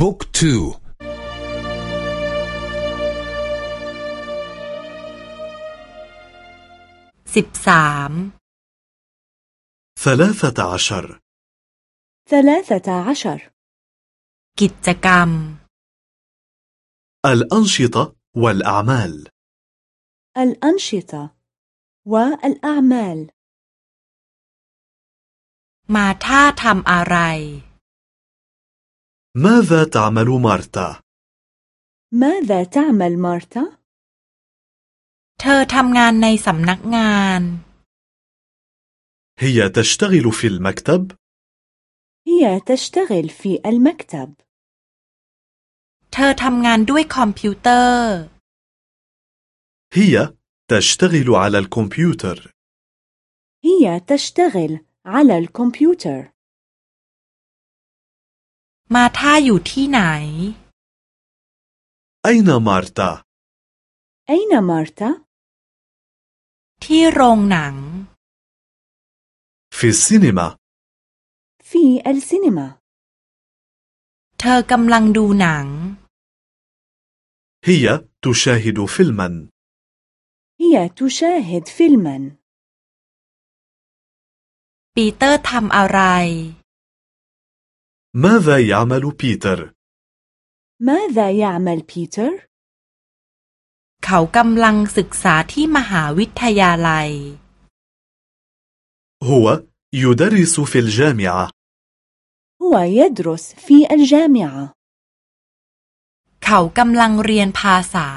บุ๊กทูสิบสาม ثلاثة عشر ثلاثة عشر กิจกรรม الأنشطة والأعمال الأنشطة والأعمال มาท่าทำอะไร ماذا تعمل مارتا؟ ماذا تعمل مارتا؟ เธอทำงานในสำนักงาน هي تشتغل في المكتب؟ هي تشتغل في المكتب เธอทำงานด้วยคอมพิวเตอร์ هي تشتغل على الكمبيوتر هي تشتغل على الكمبيوتر มาท่าอยู่ที่ไหน أين مارتا؟ أين مارتا؟ ที่โรงหนัง في السينما في السينما เธอกำลังดูหนัง هي تشاهد فيلما هي تشاهد فيلما ปีเตอร์ทำอะไร ماذا يعمل بيتر؟ ماذا يعمل بيتر؟ เขากำลังศึกษาที่มหาวิทยาลัย هو يدرس في الجامعة هو يدرس في الجامعة เขากำลังเรียนภาษา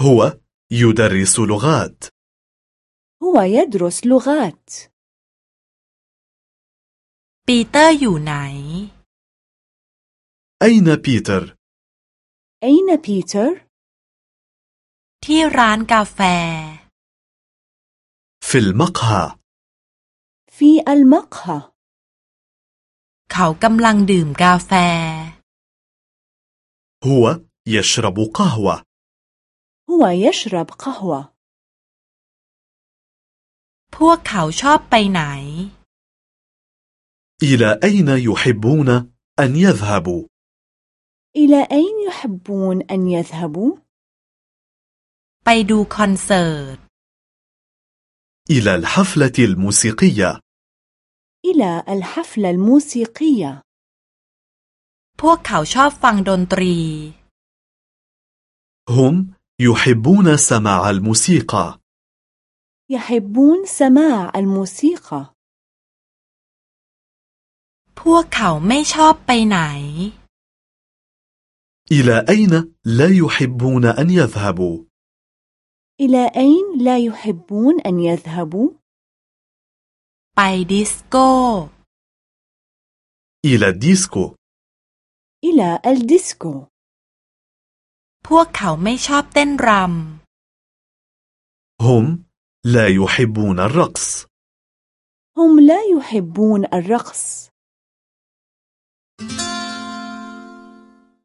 هو يدرس لغات هو يدرس لغات ปีเตอร์อยู่ไหน أين بيتر؟ أين بيتر؟ ที่ร้านกาแฟ في المقهى في المقهى เขากำลังดื่มกาแฟ هو يشرب قهوة هو يشرب قهوة พวกเขาชอบไปไหน إلى أين يحبون أن يذهبوا؟ إلى أين يحبون أن يذهبوا؟ ไปดูคอนเสิร์ต إلى الحفلة الموسيقية إلى الحفلة الموسيقية พวกเขาชอบฟังดนตรี هم يحبون سماع الموسيقى يحبون سماع الموسيقى พวกเขาไม่ชอบไปไหน إلى أين لا يحبون أن يذهبوا؟ إلى أين لا يحبون أن يذهبوا؟ ไปดิสโก้ إلى الديسكو إلى الديسكو พวกเขาไม่ชอบเต้นร هم لا يحبون الرقص هم لا يحبون الرقص Thank you.